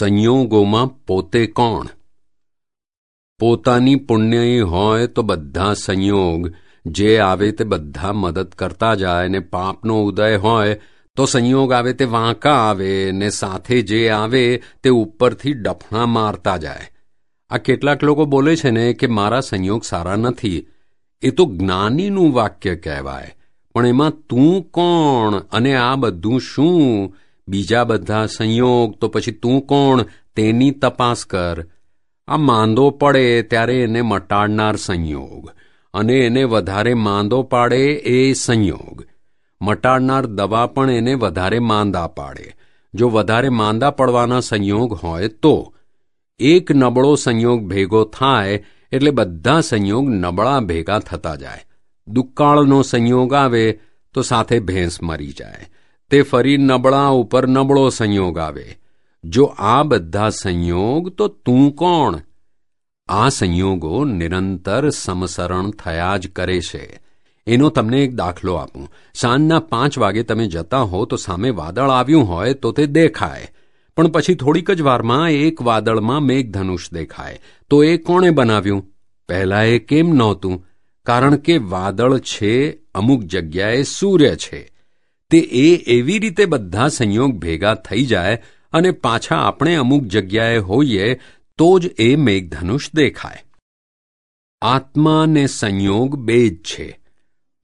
સંયોગોમાં પોતે કોણ? પોતાની પુણ્યય હોય તો બધા સંયોગ. જે આવે તે બધા મદદ કરતા જાય ને પાપનો ઉદય હોય તો સંયોગ આવે તે વાંકા આવે ને સાથે જે આવે તે ઉપરથી ડફણા મારતા જાય. આ કેટલાક લોકો બોલે છે ને કે મારા સંયોગ સારા નથી. એ તો જ્ઞાનીનું વાક્ય કહેવાય. પણ એમાં તું કોણ અને આ બધું શું? બીજા બધા સંયોગ, તો પછી તું કોણ? તેની તપાસ કર. આ માંદો પડે ત્યારે એને મટાડનાર સંયોગ, અને એને વધારે માંદો પાડે એ સંયોગ. મટાડનાર દવા પણ એને વધારે માંદા પાડે. જો વધારે માંદા પડવાના સંયોગ હોય તો. એક નબળો સંયોગ ભેગો થાય, એટલે બધા સંયોગ નબળા ભેગા થતા જાય. દુકાળનો સંયોગ આવે, તો સાથે ભેંસ મરી જાય. તે ફરી નબળા ઉપર નબળો સંયોગ આવે. જો આ બધા સંયોગ, તો તું કોણ? આ સંયોગો નિરંતર સમસરણ થયા જ કરે છે. એનો તમને એક દાખલો આપું. સાંજના પાંચ વાગે તમે જતા હો તો સામે વાદળ આવ્યું હોય તો તે દેખાય. પણ પછી થોડીક જ વારમાં એક વાદળમાં મેઘધનુષ દેખાય. તો એ કોણે બનાવ્યું? પહેલાં એ કેમ નહોતું? કારણ કે વાદળ છે, અમુક જગ્યાએ સૂર્ય છે. તે એ એવી રીતે બધા સંયોગ ભેગા થઈ જાય અને પાછા આપણે અમુક જગ્યાએ હોઈએ તો જ એ મેઘધનુષ દેખાય. આત્મા ને સંયોગ બે જ છે,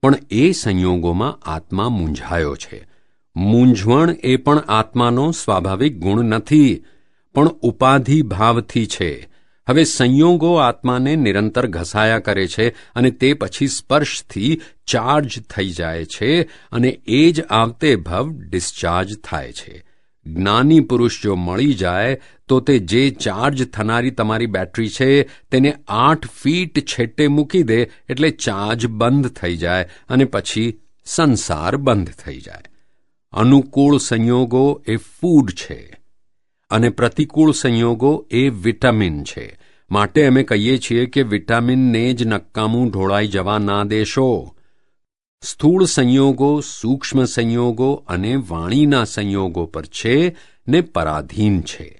પણ એ સંયોગોમાં આત્મા મૂંઝાયો છે. મૂંઝવણ એ પણ આત્માનો સ્વાભાવિક ગુણ નથી, પણ ઉપાધિ ભાવથી છે. હવે સંયોગો આત્માને નિરંતર ઘસાયા કરે છે અને તે પછી સ્પર્શથી ચાર્જ થઈ જાય છે અને એ જ આવતે ભવ ડિસ્ચાર્જ થાય છે. જ્ઞાની પુરુષ જો મળી જાય, તો તે જે ચાર્જ થનારી તમારી બેટરી છે, તેને આઠ ફીટ છેટે મૂકી દે એટલે ચાર્જ બંધ થઈ જાય અને પછી સંસાર બંધ થઈ જાય. અનુકૂળ સંયોગો એ ફૂડ છે. અને પ્રતિકૂળ સંયોગો એ વિટામિન છે. માટે અમે કહીએ છીએ કે વિટામિનને જ નક્કામું ઢોળાઈ જવા ના દેશો. સ્થૂળ સંયોગો, સૂક્ષ્મ સંયોગો અને વાણીના સંયોગો પર છે ને પરાધીન છે.